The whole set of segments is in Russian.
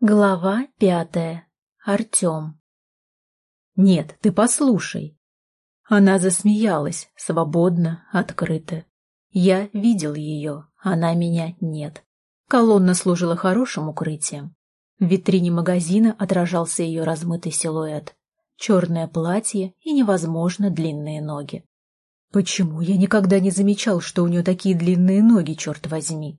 Глава пятая. Артем. «Нет, ты послушай». Она засмеялась, свободно, открыто. Я видел ее, она меня нет. Колонна служила хорошим укрытием. В витрине магазина отражался ее размытый силуэт. Черное платье и невозможно длинные ноги. Почему я никогда не замечал, что у нее такие длинные ноги, черт возьми?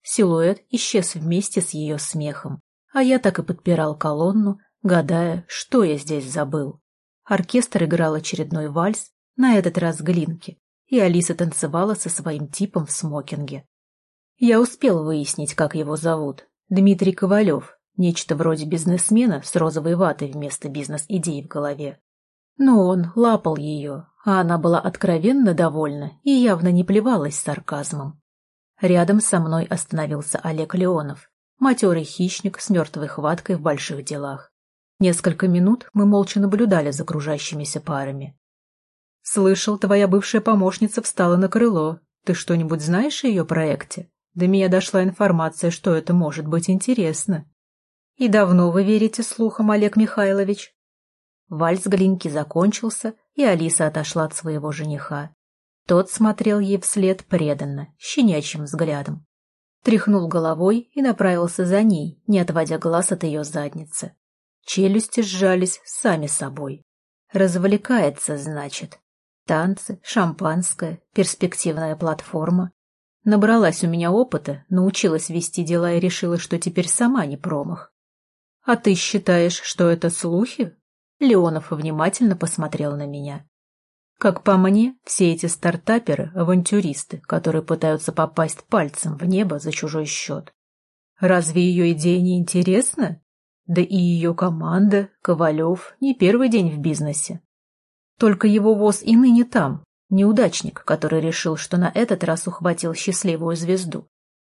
Силуэт исчез вместе с ее смехом. А я так и подпирал колонну, гадая, что я здесь забыл. Оркестр играл очередной вальс, на этот раз глинки, и Алиса танцевала со своим типом в смокинге. Я успел выяснить, как его зовут. Дмитрий Ковалев, нечто вроде бизнесмена с розовой ватой вместо бизнес-идей в голове. Но он лапал ее, а она была откровенно довольна и явно не плевалась сарказмом. Рядом со мной остановился Олег Леонов, матерый хищник с мертвой хваткой в больших делах. Несколько минут мы молча наблюдали за окружающимися парами. «Слышал, твоя бывшая помощница встала на крыло. Ты что-нибудь знаешь о ее проекте? До меня дошла информация, что это может быть интересно». «И давно вы верите слухам, Олег Михайлович?» Вальс Глинки закончился, и Алиса отошла от своего жениха. Тот смотрел ей вслед преданно, щенячьим взглядом тряхнул головой и направился за ней, не отводя глаз от ее задницы. Челюсти сжались сами собой. Развлекается, значит. Танцы, шампанское, перспективная платформа. Набралась у меня опыта, научилась вести дела и решила, что теперь сама не промах. «А ты считаешь, что это слухи?» Леонов внимательно посмотрел на меня. Как по мне, все эти стартаперы – авантюристы, которые пытаются попасть пальцем в небо за чужой счет. Разве ее идея не интересна? Да и ее команда, Ковалев, не первый день в бизнесе. Только его воз и ныне там, неудачник, который решил, что на этот раз ухватил счастливую звезду.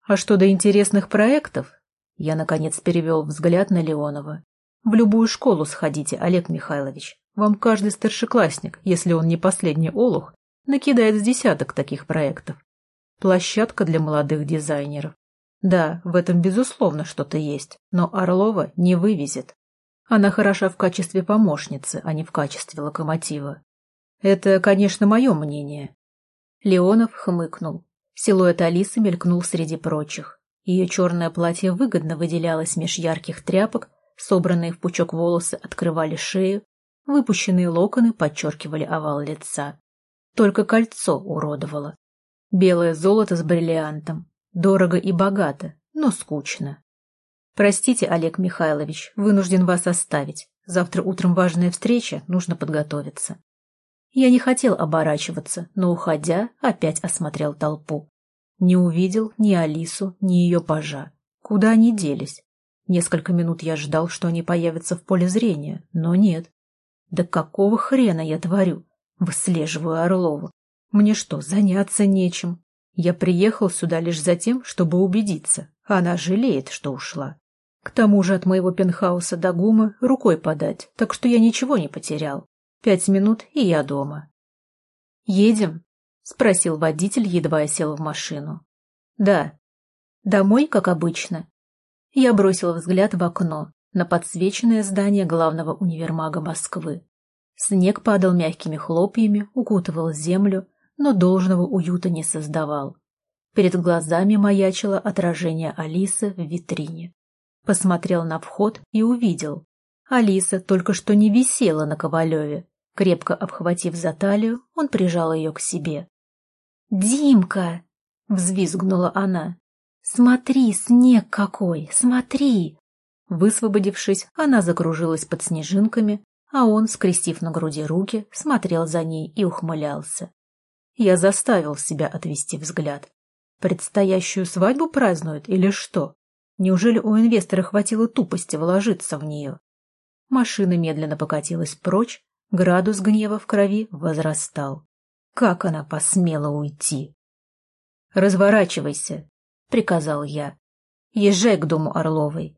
А что до интересных проектов? Я, наконец, перевел взгляд на Леонова. В любую школу сходите, Олег Михайлович. Вам каждый старшеклассник, если он не последний олух, накидает с десяток таких проектов. Площадка для молодых дизайнеров. Да, в этом безусловно что-то есть, но Орлова не вывезет. Она хороша в качестве помощницы, а не в качестве локомотива. Это, конечно, мое мнение. Леонов хмыкнул. Силуэт Алисы мелькнул среди прочих. Ее черное платье выгодно выделялось меж ярких тряпок, собранные в пучок волосы открывали шею, Выпущенные локоны подчеркивали овал лица. Только кольцо уродовало. Белое золото с бриллиантом. Дорого и богато, но скучно. Простите, Олег Михайлович, вынужден вас оставить. Завтра утром важная встреча, нужно подготовиться. Я не хотел оборачиваться, но, уходя, опять осмотрел толпу. Не увидел ни Алису, ни ее пажа. Куда они делись? Несколько минут я ждал, что они появятся в поле зрения, но нет. Да какого хрена я творю? Выслеживаю Орлову. Мне что, заняться нечем? Я приехал сюда лишь за тем, чтобы убедиться. Она жалеет, что ушла. К тому же от моего пентхауса до ГУМа рукой подать, так что я ничего не потерял. Пять минут, и я дома. «Едем?» — спросил водитель, едва я сел в машину. «Да». «Домой, как обычно?» Я бросил взгляд в окно на подсвеченное здание главного универмага Москвы. Снег падал мягкими хлопьями, укутывал землю, но должного уюта не создавал. Перед глазами маячило отражение Алисы в витрине. Посмотрел на вход и увидел. Алиса только что не висела на Ковалеве. Крепко обхватив за талию, он прижал ее к себе. «Димка!» — взвизгнула она. «Смотри, снег какой! Смотри!» Высвободившись, она закружилась под снежинками, а он, скрестив на груди руки, смотрел за ней и ухмылялся. Я заставил себя отвести взгляд. Предстоящую свадьбу празднуют или что? Неужели у инвестора хватило тупости вложиться в нее? Машина медленно покатилась прочь, градус гнева в крови возрастал. Как она посмела уйти? «Разворачивайся», — приказал я. «Езжай к дому Орловой.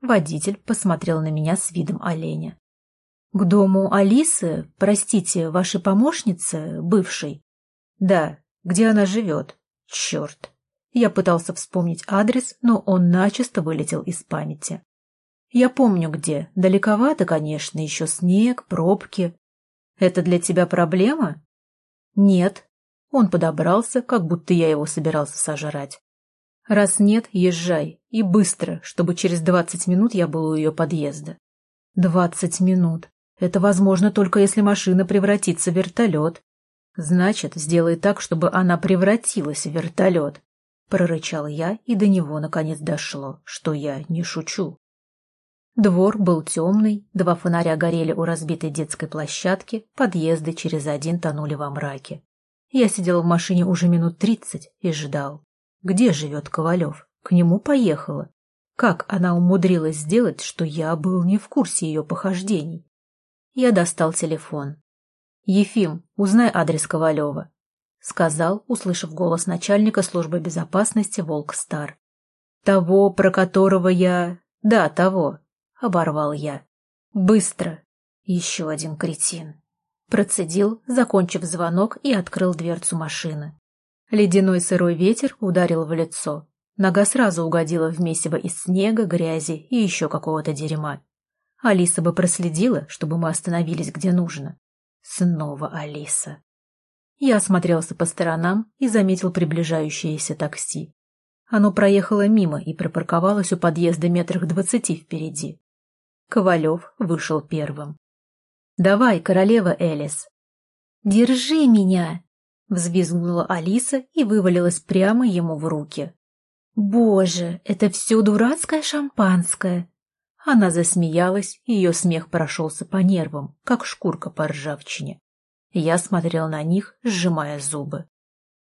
Водитель посмотрел на меня с видом оленя. «К дому Алисы, простите, вашей помощницы, бывшей?» «Да, где она живет? Черт!» Я пытался вспомнить адрес, но он начисто вылетел из памяти. Я помню где. Далековато, конечно, еще снег, пробки. Это для тебя проблема? Нет. Он подобрался, как будто я его собирался сожрать. Раз нет, езжай. И быстро, чтобы через двадцать минут я был у ее подъезда. Двадцать минут. Это возможно только если машина превратится в вертолет. Значит, сделай так, чтобы она превратилась в вертолет. Прорычал я, и до него наконец дошло, что я не шучу. Двор был темный, два фонаря горели у разбитой детской площадки, подъезды через один тонули во мраке. Я сидел в машине уже минут тридцать и ждал. Где живет Ковалев? К нему поехала. Как она умудрилась сделать, что я был не в курсе ее похождений? Я достал телефон. «Ефим, узнай адрес Ковалева», — сказал, услышав голос начальника службы безопасности Волк Стар. «Того, про которого я... Да, того. — оборвал я. «Быстро!» Еще один кретин. Процедил, закончив звонок и открыл дверцу машины. Ледяной сырой ветер ударил в лицо. Нога сразу угодила в месиво из снега, грязи и еще какого-то дерьма. Алиса бы проследила, чтобы мы остановились где нужно. Снова Алиса. Я осмотрелся по сторонам и заметил приближающееся такси. Оно проехало мимо и припарковалось у подъезда метрах двадцати впереди. Ковалев вышел первым. «Давай, королева Элис!» «Держи меня!» — взвизгнула Алиса и вывалилась прямо ему в руки. «Боже, это все дурацкое шампанское!» Она засмеялась, ее смех прошелся по нервам, как шкурка по ржавчине. Я смотрел на них, сжимая зубы.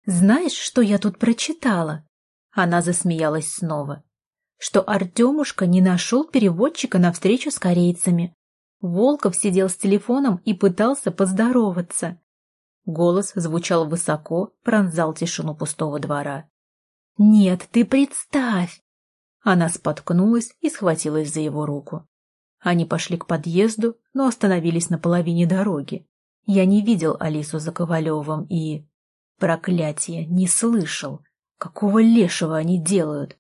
«Знаешь, что я тут прочитала?» Она засмеялась снова что Артемушка не нашел переводчика на встречу с корейцами. Волков сидел с телефоном и пытался поздороваться. Голос звучал высоко, пронзал тишину пустого двора. «Нет, ты представь!» Она споткнулась и схватилась за его руку. Они пошли к подъезду, но остановились на половине дороги. Я не видел Алису за Ковалевым и... Проклятие, не слышал. Какого лешего они делают?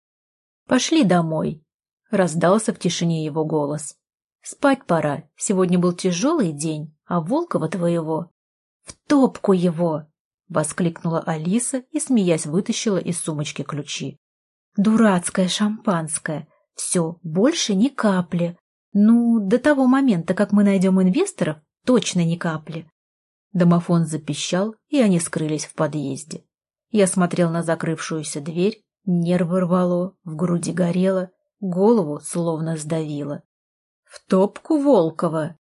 «Пошли домой», — раздался в тишине его голос. «Спать пора. Сегодня был тяжелый день, а Волкова твоего...» «В топку его!» — воскликнула Алиса и, смеясь, вытащила из сумочки ключи. «Дурацкое шампанское. Все, больше ни капли. Ну, до того момента, как мы найдем инвесторов, точно ни капли». Домофон запищал, и они скрылись в подъезде. Я смотрел на закрывшуюся дверь, Нервы рвало, в груди горело, голову словно сдавило. «В топку Волкова!»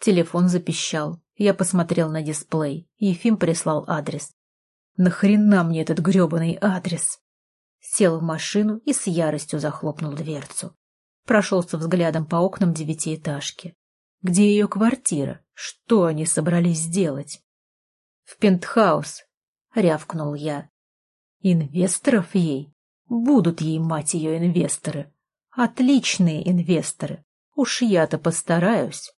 Телефон запищал. Я посмотрел на дисплей. Ефим прислал адрес. «Нахрена мне этот гребаный адрес?» Сел в машину и с яростью захлопнул дверцу. Прошелся взглядом по окнам девятиэтажки. Где ее квартира? Что они собрались сделать? «В пентхаус!» — рявкнул я. «Инвесторов ей?» Будут ей, мать ее, инвесторы. Отличные инвесторы. Уж я-то постараюсь.